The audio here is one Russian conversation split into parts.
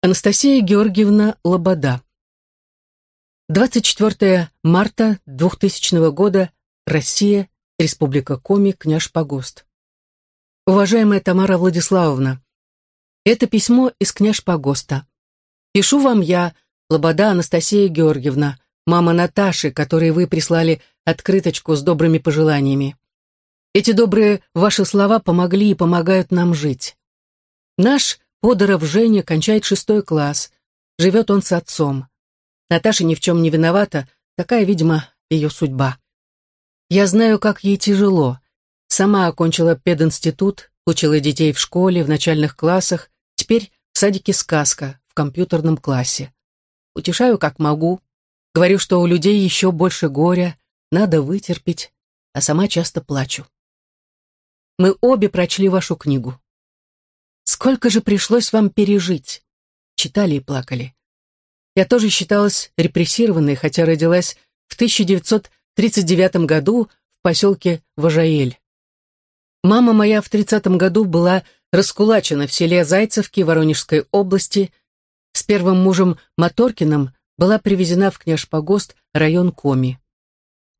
Анастасия Георгиевна Лобода. 24 марта 2000 года. Россия. Республика Коми. Княж Погост. Уважаемая Тамара Владиславовна, это письмо из Княж Погоста. Пишу вам я, Лобода Анастасия Георгиевна, мама Наташи, которой вы прислали открыточку с добрыми пожеланиями. Эти добрые ваши слова помогли и помогают нам жить. Наш Подоров Женя кончает шестой класс. Живет он с отцом. Наташа ни в чем не виновата, такая, видимо, ее судьба. Я знаю, как ей тяжело. Сама окончила пединститут, учила детей в школе, в начальных классах, теперь в садике «Сказка», в компьютерном классе. Утешаю, как могу. Говорю, что у людей еще больше горя, надо вытерпеть, а сама часто плачу. Мы обе прочли вашу книгу. Сколько же пришлось вам пережить? Читали и плакали. Я тоже считалась репрессированной, хотя родилась в 1939 году в поселке Важаэль. Мама моя в 30 году была раскулачена в селе Зайцевки Воронежской области. С первым мужем Моторкиным была привезена в Княжпогост, район Коми.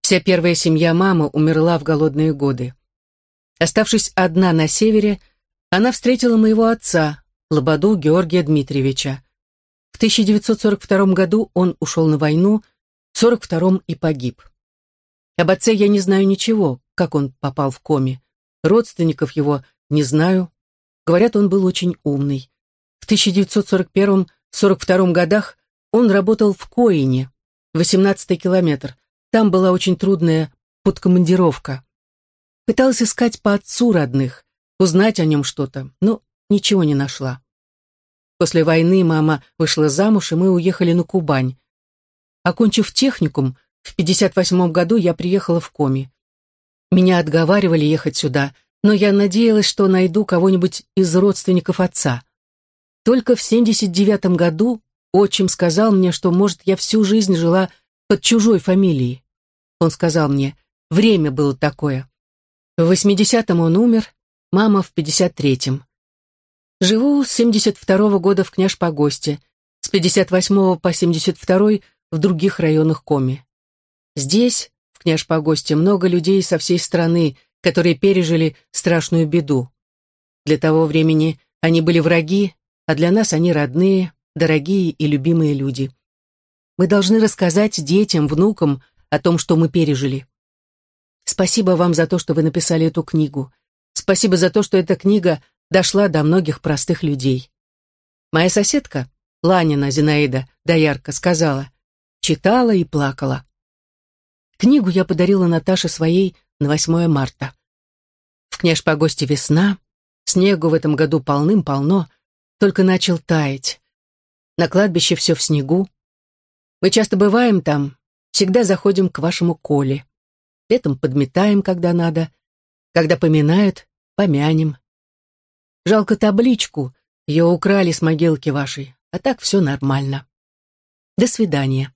Вся первая семья мамы умерла в голодные годы. Оставшись одна на севере, она встретила моего отца, Лободу Георгия Дмитриевича. В 1942 году он ушел на войну, в 1942 и погиб. Об отце я не знаю ничего, как он попал в коме. Родственников его не знаю. Говорят, он был очень умный. В 1941-42 годах он работал в Коине, 18-й километр. Там была очень трудная подкомандировка. Пыталась искать по отцу родных узнать о нем что-то, но ничего не нашла. После войны мама вышла замуж, и мы уехали на Кубань. Окончив техникум, в 58 году я приехала в Коми. Меня отговаривали ехать сюда, но я надеялась, что найду кого-нибудь из родственников отца. Только в 79 году отчим сказал мне, что, может, я всю жизнь жила под чужой фамилией. Он сказал мне, время было такое. В 80-м он умер, мама в 53-м. Живу с 72-го года в Княж-Погосте, с 58-го по 72-й в других районах Коми. Здесь, в Княж-Погосте, много людей со всей страны, которые пережили страшную беду. Для того времени они были враги, а для нас они родные, дорогие и любимые люди. Мы должны рассказать детям, внукам о том, что мы пережили. Спасибо вам за то, что вы написали эту книгу. Спасибо за то, что эта книга дошла до многих простых людей. Моя соседка, Ланина Зинаида Доярка, сказала, читала и плакала. Книгу я подарила Наташе своей на 8 марта. В Княж-Погосте весна, снегу в этом году полным-полно, только начал таять. На кладбище все в снегу. Мы часто бываем там, всегда заходим к вашему Коле. Летом подметаем, когда надо. Когда поминают, помянем. Жалко табличку, ее украли с могилки вашей, а так все нормально. До свидания.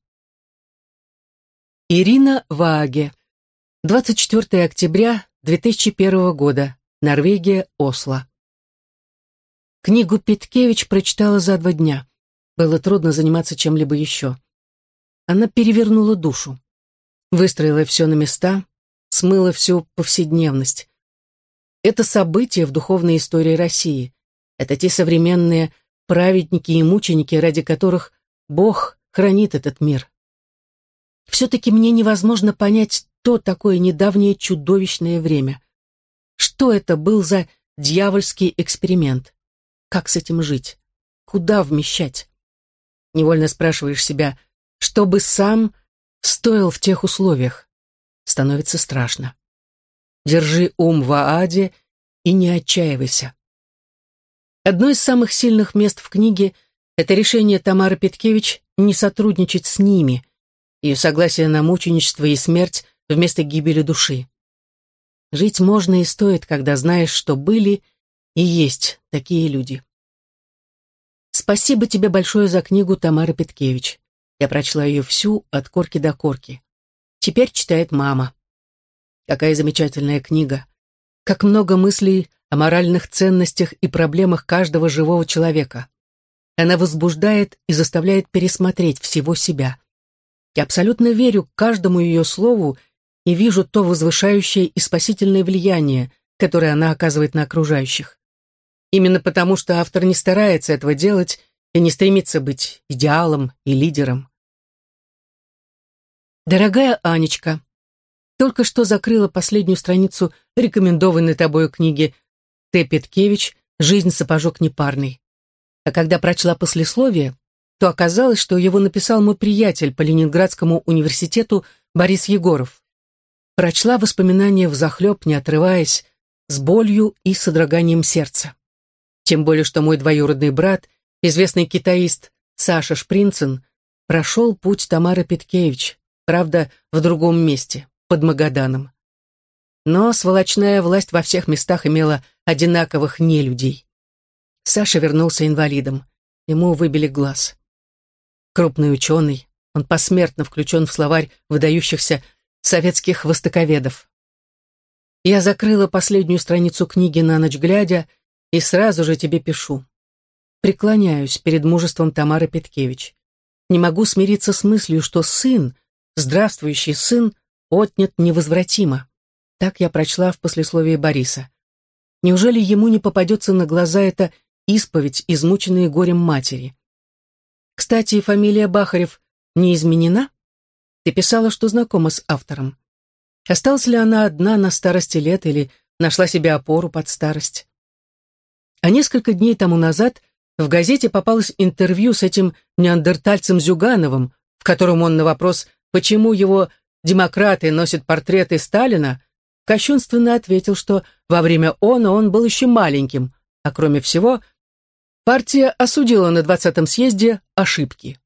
Ирина Вааге. 24 октября 2001 года. Норвегия, Осло. Книгу Питкевич прочитала за два дня. Было трудно заниматься чем-либо еще. Она перевернула душу. Выстроила все на места, смыла всю повседневность. Это события в духовной истории России. Это те современные праведники и мученики, ради которых Бог хранит этот мир. Все-таки мне невозможно понять то такое недавнее чудовищное время. Что это был за дьявольский эксперимент? Как с этим жить? Куда вмещать? Невольно спрашиваешь себя, что бы сам стоил в тех условиях? Становится страшно. Держи ум в Ааде и не отчаивайся. Одно из самых сильных мест в книге — это решение Тамары Петкевич не сотрудничать с ними, ее согласие на мученичество и смерть вместо гибели души. Жить можно и стоит, когда знаешь, что были и есть такие люди. Спасибо тебе большое за книгу Тамары Петкевич. Я прочла ее всю от корки до корки. Теперь читает мама. Какая замечательная книга. Как много мыслей о моральных ценностях и проблемах каждого живого человека. Она возбуждает и заставляет пересмотреть всего себя. Я абсолютно верю каждому ее слову и вижу то возвышающее и спасительное влияние, которое она оказывает на окружающих. Именно потому, что автор не старается этого делать и не стремится быть идеалом и лидером. Дорогая Анечка, только что закрыла последнюю страницу рекомендованной тобою книги Т. Петкевич «Жизнь сапожок непарный». А когда прочла послесловие, то оказалось, что его написал мой приятель по Ленинградскому университету Борис Егоров. Прочла воспоминания взахлеб, не отрываясь, с болью и содроганием сердца. Тем более, что мой двоюродный брат, известный китаист Саша Шпринцен, прошел путь Тамары Петкевич, правда, в другом месте, под Магаданом. Но сволочная власть во всех местах имела одинаковых нелюдей. Саша вернулся инвалидом. Ему выбили глаз. Крупный ученый, он посмертно включен в словарь выдающихся советских востоковедов. Я закрыла последнюю страницу книги на ночь глядя и сразу же тебе пишу. Преклоняюсь перед мужеством Тамары Петкевич. Не могу смириться с мыслью, что сын, здравствующий сын, отнят невозвратимо. Так я прочла в послесловии Бориса. Неужели ему не попадется на глаза эта исповедь, измученные горем матери? Кстати, фамилия Бахарев не изменена? Ты писала, что знакома с автором. Осталась ли она одна на старости лет или нашла себе опору под старость? А несколько дней тому назад в газете попалось интервью с этим неандертальцем Зюгановым, в котором он на вопрос, почему его демократы носят портреты Сталина, кощунственно ответил, что во время ОНА он был еще маленьким, а кроме всего, партия осудила на 20-м съезде ошибки.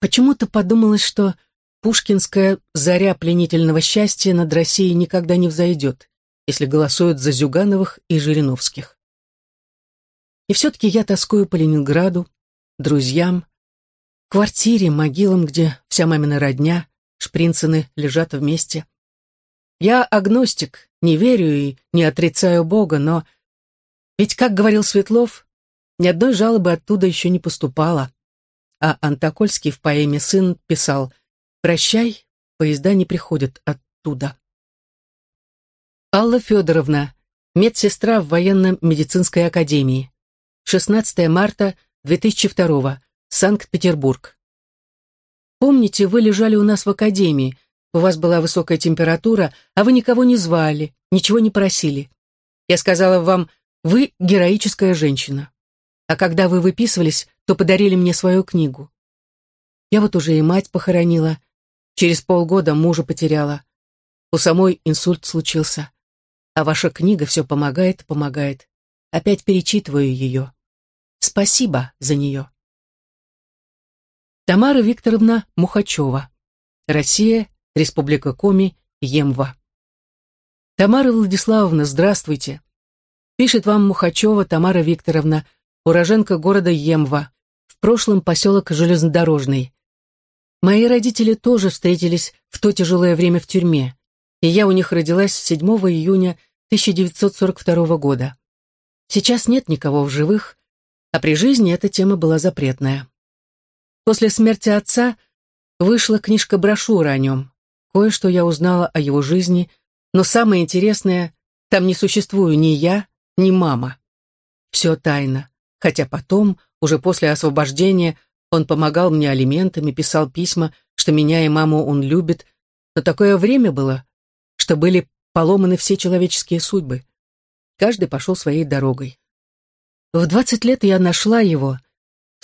Почему-то подумалось, что пушкинская заря пленительного счастья над Россией никогда не взойдет, если голосуют за Зюгановых и Жириновских. И все-таки я тоскую по Ленинграду, друзьям, квартире, могилам, где вся мамина родня, шпринцены лежат вместе. Я агностик, не верю и не отрицаю Бога, но... Ведь, как говорил Светлов, ни одной жалобы оттуда еще не поступало а Антокольский в поэме «Сын» писал «Прощай, поезда не приходят оттуда». Алла Федоровна, медсестра в военно-медицинской академии. 16 марта 2002 Санкт-Петербург. Помните, вы лежали у нас в академии, у вас была высокая температура, а вы никого не звали, ничего не просили. Я сказала вам, вы героическая женщина. А когда вы выписывались, то подарили мне свою книгу. Я вот уже и мать похоронила. Через полгода мужа потеряла. У самой инсульт случился. А ваша книга все помогает, помогает. Опять перечитываю ее. Спасибо за нее. Тамара Викторовна Мухачева. Россия, Республика Коми, Емва. Тамара Владиславовна, здравствуйте. Пишет вам Мухачева Тамара Викторовна, уроженка города Емва, в прошлом поселок Железнодорожный. Мои родители тоже встретились в то тяжелое время в тюрьме, и я у них родилась 7 июня 1942 года. Сейчас нет никого в живых, а при жизни эта тема была запретная. После смерти отца вышла книжка-брошюра о нем. Кое-что я узнала о его жизни, но самое интересное, там не существую ни я, ни мама. Все тайна хотя потом, уже после освобождения, он помогал мне алиментами, писал письма, что меня и маму он любит, но такое время было, что были поломаны все человеческие судьбы. Каждый пошел своей дорогой. В двадцать лет я нашла его.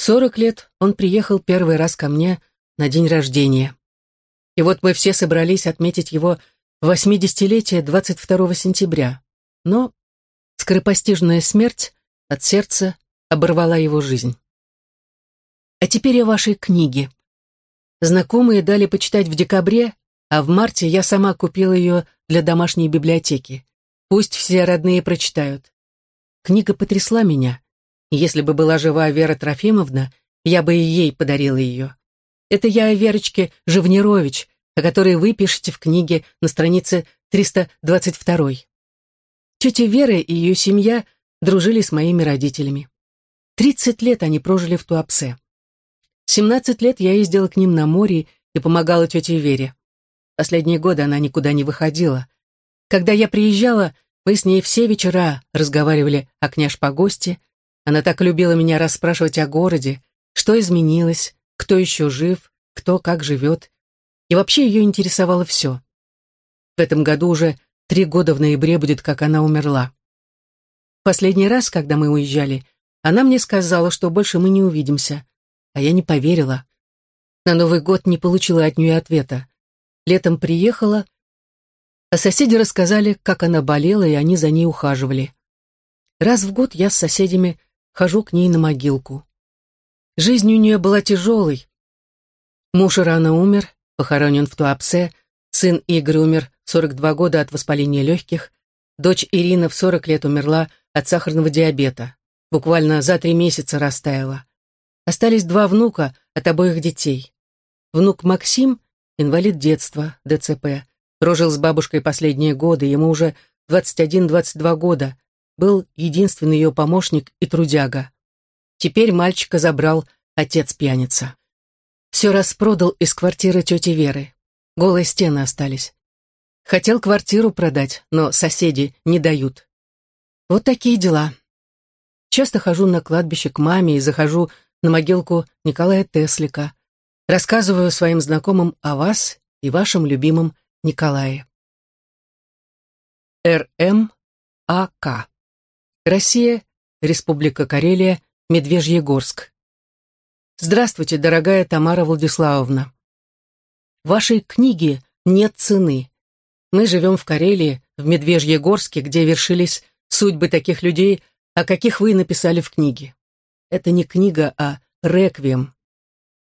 Сорок лет он приехал первый раз ко мне на день рождения. И вот мы все собрались отметить его восьмидесятилетие 22 сентября. Но скоропостижная смерть от сердца оборвала его жизнь. А теперь о вашей книге. Знакомые дали почитать в декабре, а в марте я сама купила ее для домашней библиотеки. Пусть все родные прочитают. Книга потрясла меня. Если бы была жива Вера Трофимовна, я бы и ей подарила ее. Это я о Верочке Живнирович, о которой вы пишете в книге на странице 322. Тетя Вера и ее семья дружили с моими родителями. Тридцать лет они прожили в Туапсе. Семнадцать лет я ездила к ним на море и помогала тете Вере. Последние годы она никуда не выходила. Когда я приезжала, мы с ней все вечера разговаривали о княж Погосте. Она так любила меня расспрашивать о городе, что изменилось, кто еще жив, кто как живет. И вообще ее интересовало все. В этом году уже три года в ноябре будет, как она умерла. Последний раз, когда мы уезжали, она мне сказала, что больше мы не увидимся, а я не поверила. На Новый год не получила от нее ответа. Летом приехала, а соседи рассказали, как она болела, и они за ней ухаживали. Раз в год я с соседями хожу к ней на могилку. Жизнь у нее была тяжелой. Муж рано умер, похоронен в Туапсе, сын Игорь умер 42 года от воспаления легких, дочь Ирина в 40 лет умерла от сахарного диабета, буквально за три месяца растаяла. Остались два внука от обоих детей. Внук Максим, инвалид детства, ДЦП, прожил с бабушкой последние годы, ему уже 21-22 года, был единственный ее помощник и трудяга. Теперь мальчика забрал отец-пьяница. Все распродал из квартиры тети Веры. Голые стены остались. Хотел квартиру продать, но соседи не дают. Вот такие дела. Часто хожу на кладбище к маме и захожу на могилку Николая Теслика. Рассказываю своим знакомым о вас и вашем любимом Николае. Р.М. А.К. Россия, Республика Карелия, Медвежьегорск. Здравствуйте, дорогая Тамара Владиславовна. Вашей книге нет цены. Мы живем в Карелии, в Медвежьегорске, где вершились судьбы таких людей, о каких вы написали в книге. Это не книга, а реквием.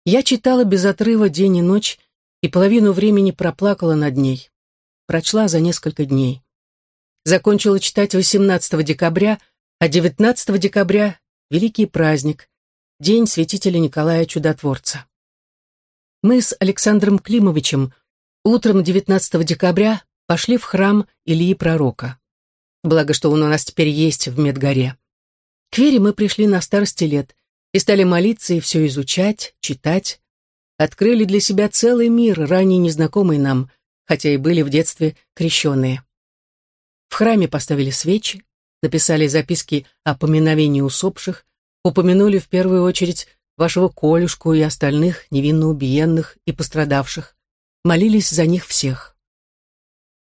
Я читала без отрыва день и ночь и половину времени проплакала над ней. Прочла за несколько дней. Закончила читать 18 декабря, а 19 декабря — великий праздник, День святителя Николая Чудотворца. Мы с Александром Климовичем утром 19 декабря пошли в храм Ильи Пророка. Благо, что он у нас теперь есть в Медгоре. К Вере мы пришли на старости лет и стали молиться и все изучать, читать, открыли для себя целый мир, ранее незнакомый нам, хотя и были в детстве крещенные. В храме поставили свечи, написали записки о поминовении усопших, упомянули в первую очередь вашего Колюшку и остальных невинно убиенных и пострадавших, молились за них всех.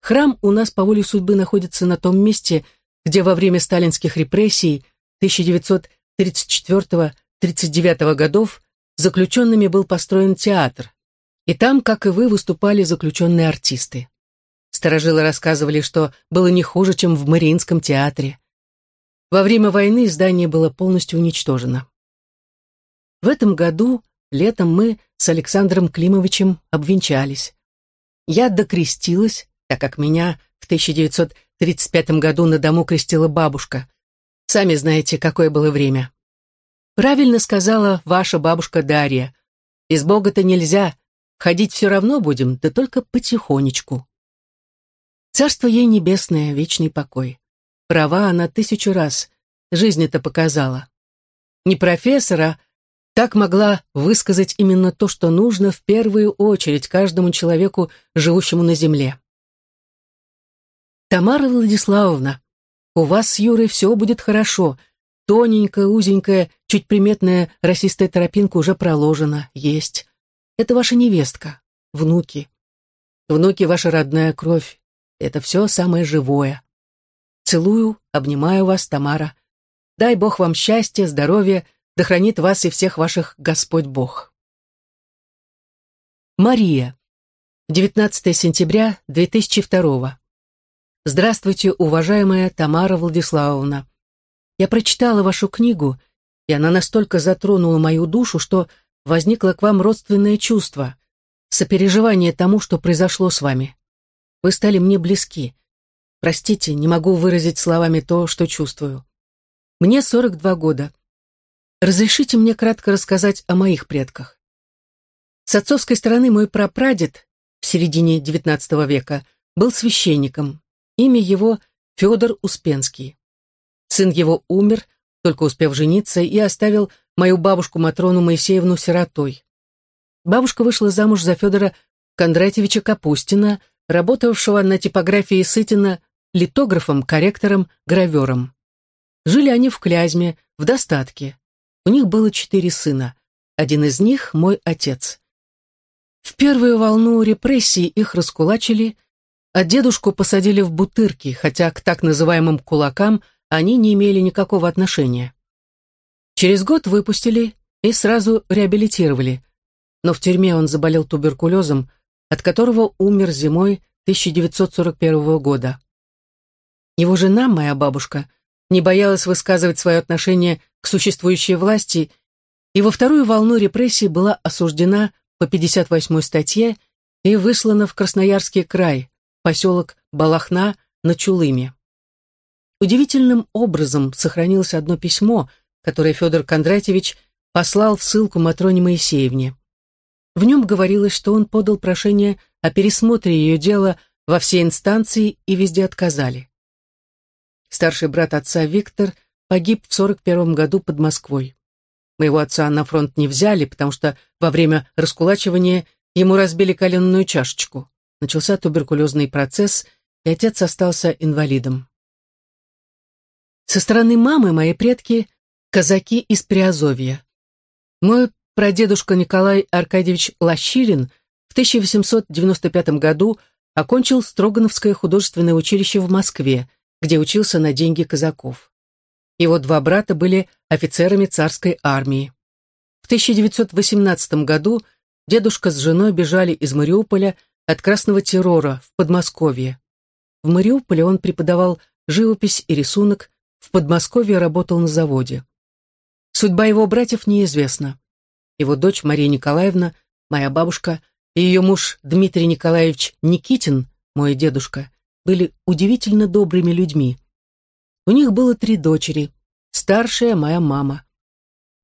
Храм у нас по воле судьбы находится на том месте, где во время сталинских репрессий 1934-39 годов заключенными был построен театр, и там, как и вы, выступали заключенные артисты. Старожилы рассказывали, что было не хуже, чем в Мариинском театре. Во время войны здание было полностью уничтожено. В этом году, летом, мы с Александром Климовичем обвенчались. Я докрестилась, так как меня в 1935 году на дому крестила бабушка. Сами знаете, какое было время. Правильно сказала ваша бабушка Дарья. Без Бога-то нельзя. Ходить все равно будем, да только потихонечку. Царство ей небесное, вечный покой. Права она тысячу раз. Жизнь это показала. Не профессора, так могла высказать именно то, что нужно в первую очередь каждому человеку, живущему на земле. Тамара Владиславовна, у вас с Юрой все будет хорошо, Тоненькая, узенькая, чуть приметная расистая тропинка уже проложена, есть. Это ваша невестка, внуки. Внуки — ваша родная кровь. Это все самое живое. Целую, обнимаю вас, Тамара. Дай Бог вам счастья, здоровья, да хранит вас и всех ваших Господь Бог. Мария. 19 сентября 2002 Здравствуйте, уважаемая Тамара Владиславовна. Я прочитала вашу книгу, и она настолько затронула мою душу, что возникло к вам родственное чувство, сопереживание тому, что произошло с вами. Вы стали мне близки. Простите, не могу выразить словами то, что чувствую. Мне 42 года. Разрешите мне кратко рассказать о моих предках. С отцовской стороны мой прапрадед в середине XIX века был священником. Имя его Федор Успенский. Сын его умер, только успев жениться, и оставил мою бабушку Матрону Моисеевну сиротой. Бабушка вышла замуж за Федора Кондратьевича Капустина, работавшего на типографии Сытина литографом, корректором, гравером. Жили они в Клязьме, в достатке. У них было четыре сына. Один из них — мой отец. В первую волну репрессий их раскулачили, а дедушку посадили в бутырки, хотя к так называемым кулакам они не имели никакого отношения. Через год выпустили и сразу реабилитировали, но в тюрьме он заболел туберкулезом, от которого умер зимой 1941 года. Его жена, моя бабушка, не боялась высказывать свое отношение к существующей власти и во вторую волну репрессий была осуждена по 58-й статье и выслана в Красноярский край, поселок Балахна на Чулыме. Удивительным образом сохранилось одно письмо, которое Федор Кондратьевич послал в ссылку Матроне Моисеевне. В нем говорилось, что он подал прошение о пересмотре ее дела во все инстанции и везде отказали. Старший брат отца Виктор погиб в 41 году под Москвой. Моего отца на фронт не взяли, потому что во время раскулачивания ему разбили коленную чашечку. Начался туберкулезный процесс, и отец остался инвалидом. Со стороны мамы мои предки – казаки из Приазовья. Мой прадедушка Николай Аркадьевич Лощилин в 1895 году окончил Строгановское художественное училище в Москве, где учился на деньги казаков. Его два брата были офицерами царской армии. В 1918 году дедушка с женой бежали из Мариуполя от красного террора в Подмосковье. В Мариуполе он преподавал живопись и рисунок, в Подмосковье работал на заводе. Судьба его братьев неизвестна. Его дочь Мария Николаевна, моя бабушка, и ее муж Дмитрий Николаевич Никитин, мой дедушка, были удивительно добрыми людьми. У них было три дочери. Старшая — моя мама.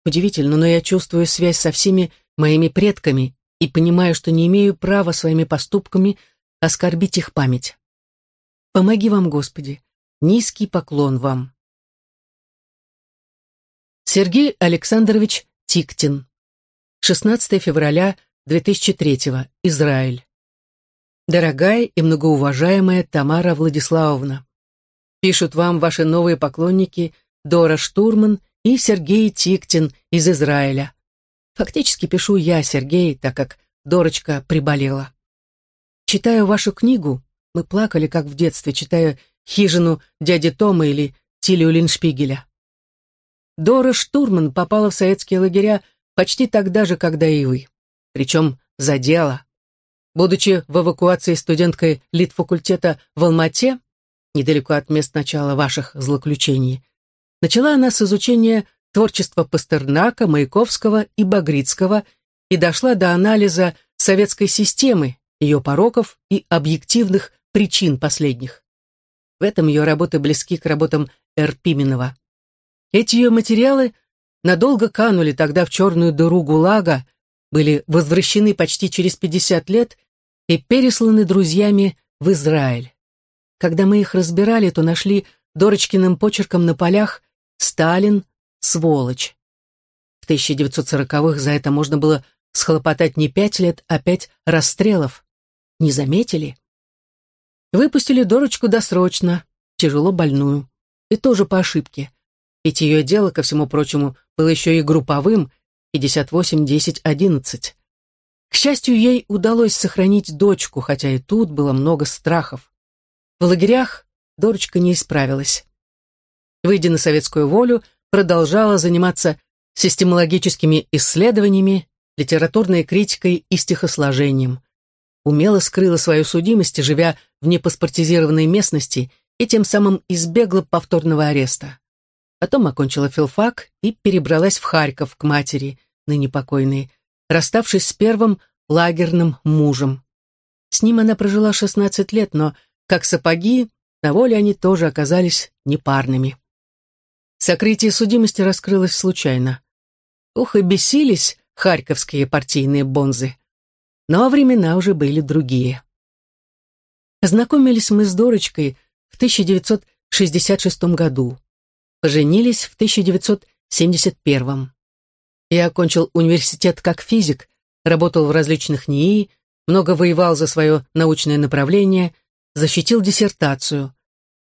Удивительно, но я чувствую связь со всеми моими предками и понимаю, что не имею права своими поступками оскорбить их память. Помоги вам, Господи. Низкий поклон вам. Сергей Александрович Тиктин. 16 февраля 2003 Израиль. Дорогая и многоуважаемая Тамара Владиславовна, пишут вам ваши новые поклонники Дора Штурман и Сергей Тиктин из Израиля. Фактически пишу я, Сергей, так как Дорочка приболела. Читаю вашу книгу, мы плакали, как в детстве, читая «Хижину дяди Тома» или «Тилию Линшпигеля». Дора Штурман попала в советские лагеря почти тогда же, когда и вы. Причем за дело. Будучи в эвакуации студенткой Литфакультета в Алмате, недалеко от мест начала ваших злоключений, начала она с изучения творчества Пастернака, Маяковского и Багрицкого и дошла до анализа советской системы, ее пороков и объективных причин последних. В этом ее работы близки к работам Р. Пименова. Эти ее материалы надолго канули тогда в черную дыру ГУЛАГа, были возвращены почти через 50 лет и пересланы друзьями в Израиль. Когда мы их разбирали, то нашли Дорочкиным почерком на полях «Сталин, сволочь». В 1940-х за это можно было схлопотать не пять лет, а пять расстрелов. Не заметили? Выпустили Дорочку досрочно, тяжело больную. И тоже по ошибке. Ведь ее дело, ко всему прочему, было еще и групповым, 58-10-11. К счастью, ей удалось сохранить дочку, хотя и тут было много страхов. В лагерях Дорочка не исправилась. Выйдя на советскую волю, продолжала заниматься системологическими исследованиями, литературной критикой и стихосложением. Умело скрыла свою судимость, живя в непаспортизированной местности, и тем самым избегла повторного ареста. Потом окончила филфак и перебралась в Харьков к матери, ныне покойной, расставшись с первым лагерным мужем. С ним она прожила 16 лет, но, как сапоги, на воле они тоже оказались непарными. Сокрытие судимости раскрылось случайно. Ух, и бесились харьковские партийные бонзы. Но времена уже были другие. Познакомились мы с Дорочкой в 1966 году. Поженились в 1971 Я окончил университет как физик, работал в различных НИИ, много воевал за свое научное направление, защитил диссертацию.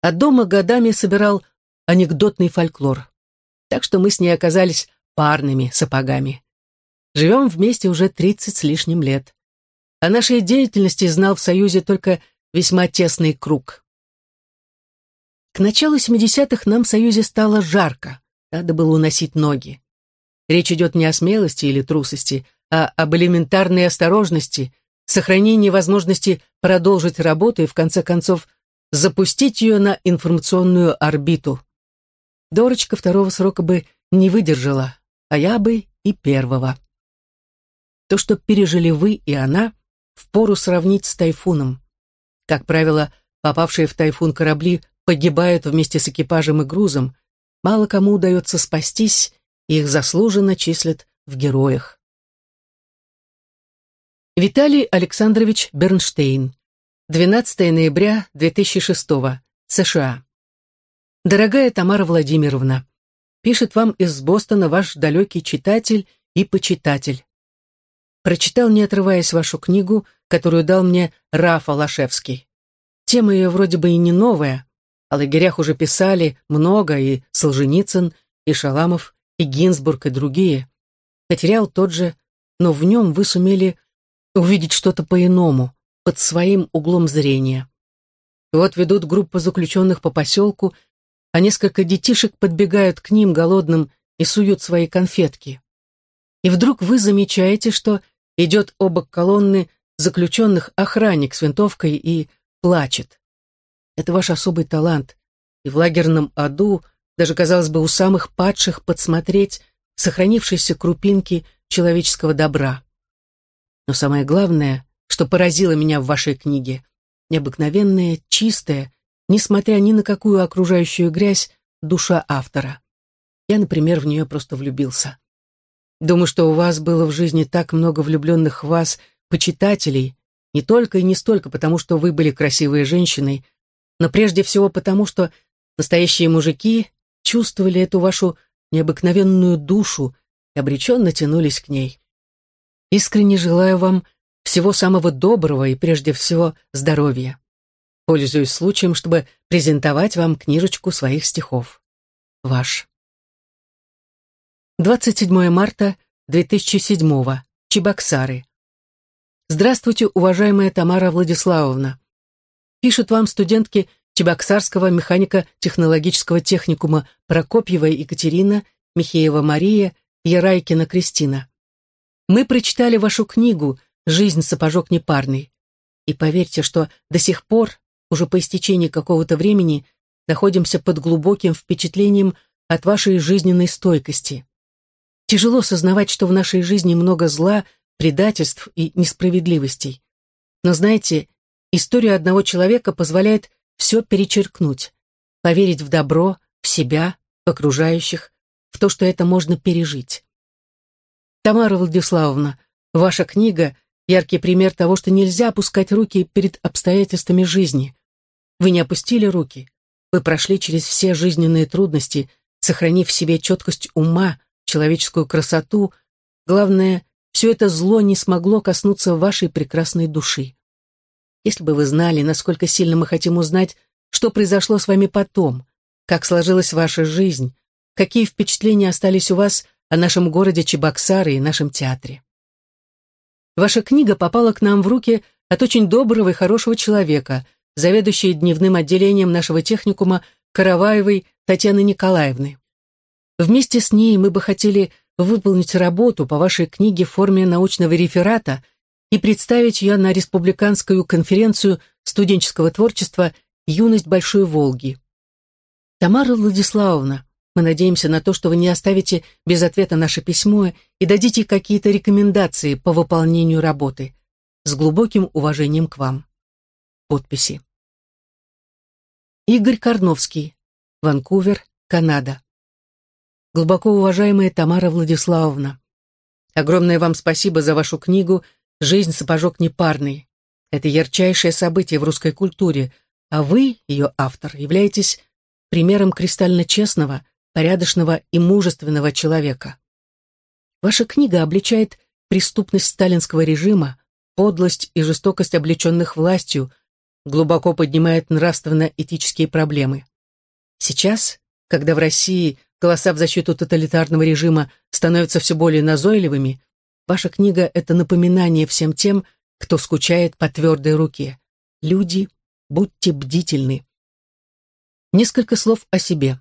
А дома годами собирал анекдотный фольклор. Так что мы с ней оказались парными сапогами. Живем вместе уже 30 с лишним лет. О нашей деятельности знал в Союзе только весьма тесный круг. К началу 70-х нам в Союзе стало жарко, надо было уносить ноги. Речь идет не о смелости или трусости, а об элементарной осторожности, сохранении возможности продолжить работу и, в конце концов, запустить ее на информационную орбиту. Дорочка второго срока бы не выдержала, а я бы и первого. То, что пережили вы и она, впору сравнить с тайфуном. Как правило, попавшие в тайфун корабли погибают вместе с экипажем и грузом, мало кому удается спастись, и их заслуженно числят в героях. Виталий Александрович Бернштейн. 12 ноября 2006 США. Дорогая Тамара Владимировна, пишет вам из Бостона ваш далекий читатель и почитатель. Прочитал, не отрываясь, вашу книгу, которую дал мне Рафа Лашевский. Тема ее вроде бы и не новая. О лагерях уже писали много и Солженицын, и Шаламов, и Гинзбург, и другие. Материал тот же, но в нем вы сумели увидеть что-то по-иному, под своим углом зрения. Вот ведут группу заключенных по поселку, а несколько детишек подбегают к ним голодным и суют свои конфетки. И вдруг вы замечаете, что идет оба колонны заключенных охранник с винтовкой и плачет. Это ваш особый талант. И в лагерном аду, даже, казалось бы, у самых падших подсмотреть сохранившиеся крупинки человеческого добра. Но самое главное, что поразило меня в вашей книге, необыкновенная, чистая, несмотря ни на какую окружающую грязь, душа автора. Я, например, в нее просто влюбился. Думаю, что у вас было в жизни так много влюбленных в вас почитателей, не только и не столько потому, что вы были красивой женщиной, но прежде всего потому, что настоящие мужики чувствовали эту вашу необыкновенную душу и обреченно тянулись к ней. Искренне желаю вам всего самого доброго и прежде всего здоровья. Пользуюсь случаем, чтобы презентовать вам книжечку своих стихов. Ваш. 27 марта 2007 Чебоксары. Здравствуйте, уважаемая Тамара Владиславовна. Пишут вам студентки Чебоксарского механико-технологического техникума Прокопьева Екатерина, Михеева Мария, Ярайкина Кристина. Мы прочитали вашу книгу «Жизнь сапожок непарный». И поверьте, что до сих пор, уже по истечении какого-то времени, находимся под глубоким впечатлением от вашей жизненной стойкости. Тяжело сознавать, что в нашей жизни много зла, предательств и несправедливостей. Но знаете, история одного человека позволяет все перечеркнуть, поверить в добро, в себя, в окружающих, в то, что это можно пережить. Тамара Владиславовна, ваша книга — яркий пример того, что нельзя опускать руки перед обстоятельствами жизни. Вы не опустили руки, вы прошли через все жизненные трудности, сохранив в себе четкость ума, человеческую красоту, главное, все это зло не смогло коснуться вашей прекрасной души. Если бы вы знали, насколько сильно мы хотим узнать, что произошло с вами потом, как сложилась ваша жизнь, какие впечатления остались у вас о нашем городе Чебоксары и нашем театре. Ваша книга попала к нам в руки от очень доброго и хорошего человека, заведующей дневным отделением нашего техникума Караваевой Татьяны Николаевны. Вместе с ней мы бы хотели выполнить работу по вашей книге в форме научного реферата и представить ее на республиканскую конференцию студенческого творчества «Юность Большой Волги». Тамара Владиславовна, мы надеемся на то, что вы не оставите без ответа наше письмо и дадите какие-то рекомендации по выполнению работы. С глубоким уважением к вам. Подписи. Игорь Карновский. Ванкувер, Канада. Глубоко уважаемая Тамара Владиславовна, огромное вам спасибо за вашу книгу «Жизнь сапожок непарный». Это ярчайшее событие в русской культуре, а вы, ее автор, являетесь примером кристально честного, порядочного и мужественного человека. Ваша книга обличает преступность сталинского режима, подлость и жестокость облеченных властью, глубоко поднимает нравственно-этические проблемы. Сейчас, когда в России голоса в защиту тоталитарного режима становятся все более назойливыми, ваша книга — это напоминание всем тем, кто скучает по твердой руке. Люди, будьте бдительны. Несколько слов о себе.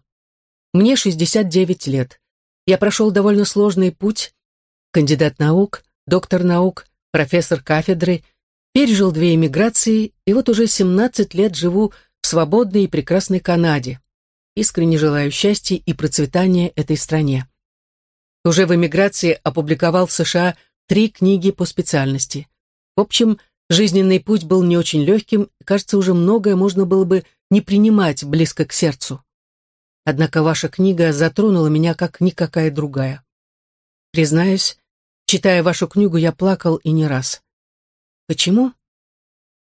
Мне 69 лет. Я прошел довольно сложный путь. Кандидат наук, доктор наук, профессор кафедры, пережил две эмиграции и вот уже 17 лет живу в свободной и прекрасной Канаде. Искренне желаю счастья и процветания этой стране. Уже в эмиграции опубликовал в США три книги по специальности. В общем, жизненный путь был не очень легким, и, кажется, уже многое можно было бы не принимать близко к сердцу. Однако ваша книга затронула меня как никакая другая. Признаюсь, читая вашу книгу, я плакал и не раз. Почему?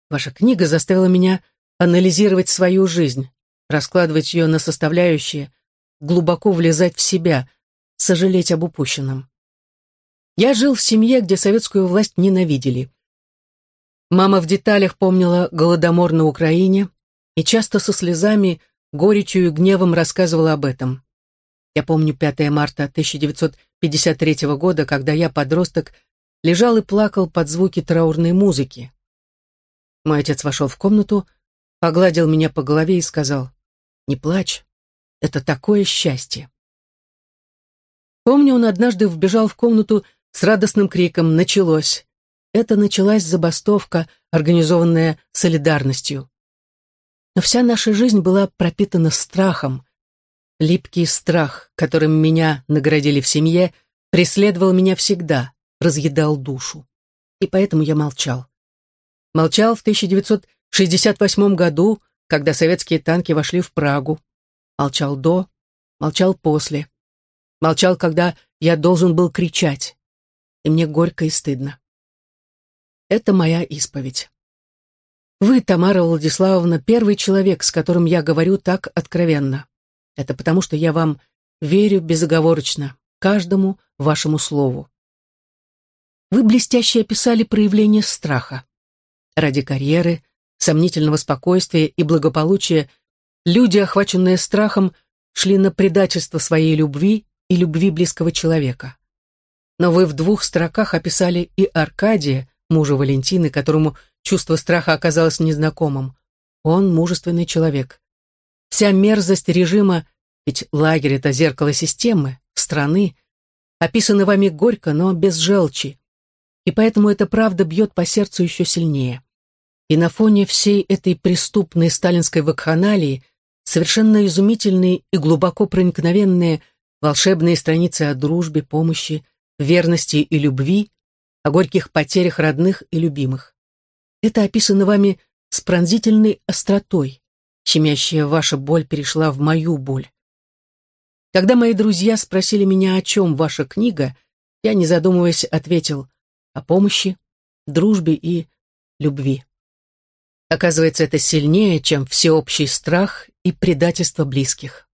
Ваша книга заставила меня анализировать свою жизнь, раскладывать ее на составляющие, глубоко влезать в себя, сожалеть об упущенном. Я жил в семье, где советскую власть ненавидели. Мама в деталях помнила голодомор на Украине и часто со слезами, горечью и гневом рассказывала об этом. Я помню 5 марта 1953 года, когда я, подросток, лежал и плакал под звуки траурной музыки. Мой отец вошел в комнату, погладил меня по голове и сказал, «Не плачь, это такое счастье». Помню, он однажды вбежал в комнату с радостным криком «Началось!» Это началась забастовка, организованная солидарностью. Но вся наша жизнь была пропитана страхом. Липкий страх, которым меня наградили в семье, преследовал меня всегда, разъедал душу. И поэтому я молчал. Молчал в 1968 году, когда советские танки вошли в Прагу. Молчал до, молчал после. Молчал, когда я должен был кричать. И мне горько и стыдно. Это моя исповедь. Вы, Тамара Владиславовна, первый человек, с которым я говорю так откровенно. Это потому, что я вам верю безоговорочно, каждому вашему слову. Вы блестяще описали проявление страха. Ради карьеры, сомнительного спокойствия и благополучия люди, охваченные страхом, шли на предательство своей любви и любви близкого человека. Но вы в двух строках описали и Аркадия, мужа Валентины, которому чувство страха оказалось незнакомым. Он мужественный человек. Вся мерзость режима, ведь лагерь — это зеркало системы, страны, описана вами горько, но без желчи. И поэтому эта правда бьет по сердцу еще сильнее. И на фоне всей этой преступной сталинской вакханалии совершенно изумительные и глубоко проникновенные волшебные страницы о дружбе, помощи, верности и любви о горьких потерях родных и любимых. Это описано вами с пронзительной остротой. Щемящая ваша боль перешла в мою боль. Когда мои друзья спросили меня, о чем ваша книга, я, не задумываясь, ответил о помощи, дружбе и любви. Оказывается, это сильнее, чем всеобщий страх и предательство близких.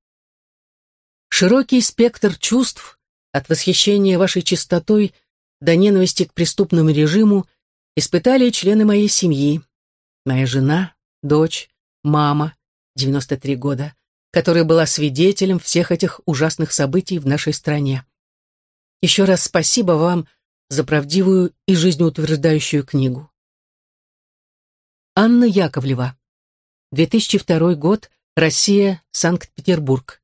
Широкий спектр чувств, от восхищения вашей чистотой до ненависти к преступному режиму испытали члены моей семьи. Моя жена, дочь, мама, 93 года, которая была свидетелем всех этих ужасных событий в нашей стране. Еще раз спасибо вам за правдивую и жизнеутверждающую книгу. Анна Яковлева. 2002 год. Россия, Санкт-Петербург.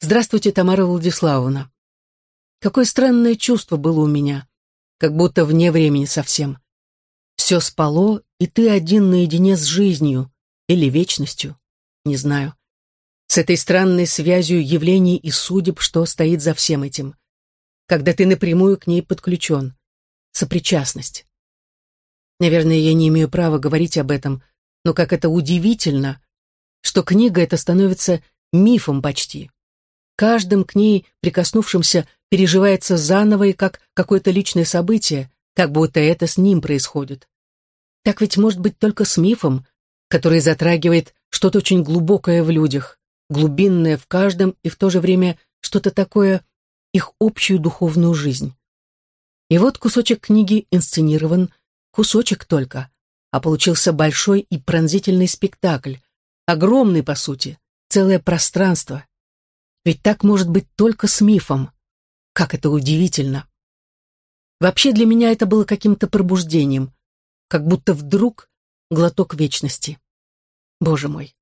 Здравствуйте, Тамара Владиславовна. Какое странное чувство было у меня, как будто вне времени совсем. Все спало, и ты один наедине с жизнью или вечностью, не знаю. С этой странной связью явлений и судеб, что стоит за всем этим. Когда ты напрямую к ней подключен. Сопричастность. Наверное, я не имею права говорить об этом, но как это удивительно, что книга эта становится мифом почти. Каждым к ней прикоснувшимся переживается заново и как какое-то личное событие, как будто это с ним происходит. Так ведь может быть только с мифом, который затрагивает что-то очень глубокое в людях, глубинное в каждом и в то же время что-то такое, их общую духовную жизнь. И вот кусочек книги инсценирован, кусочек только, а получился большой и пронзительный спектакль, огромный по сути, целое пространство. Ведь так может быть только с мифом. Как это удивительно. Вообще для меня это было каким-то пробуждением, как будто вдруг глоток вечности. Боже мой,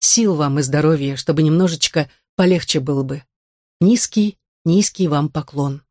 сил вам и здоровья, чтобы немножечко полегче было бы. Низкий, низкий вам поклон.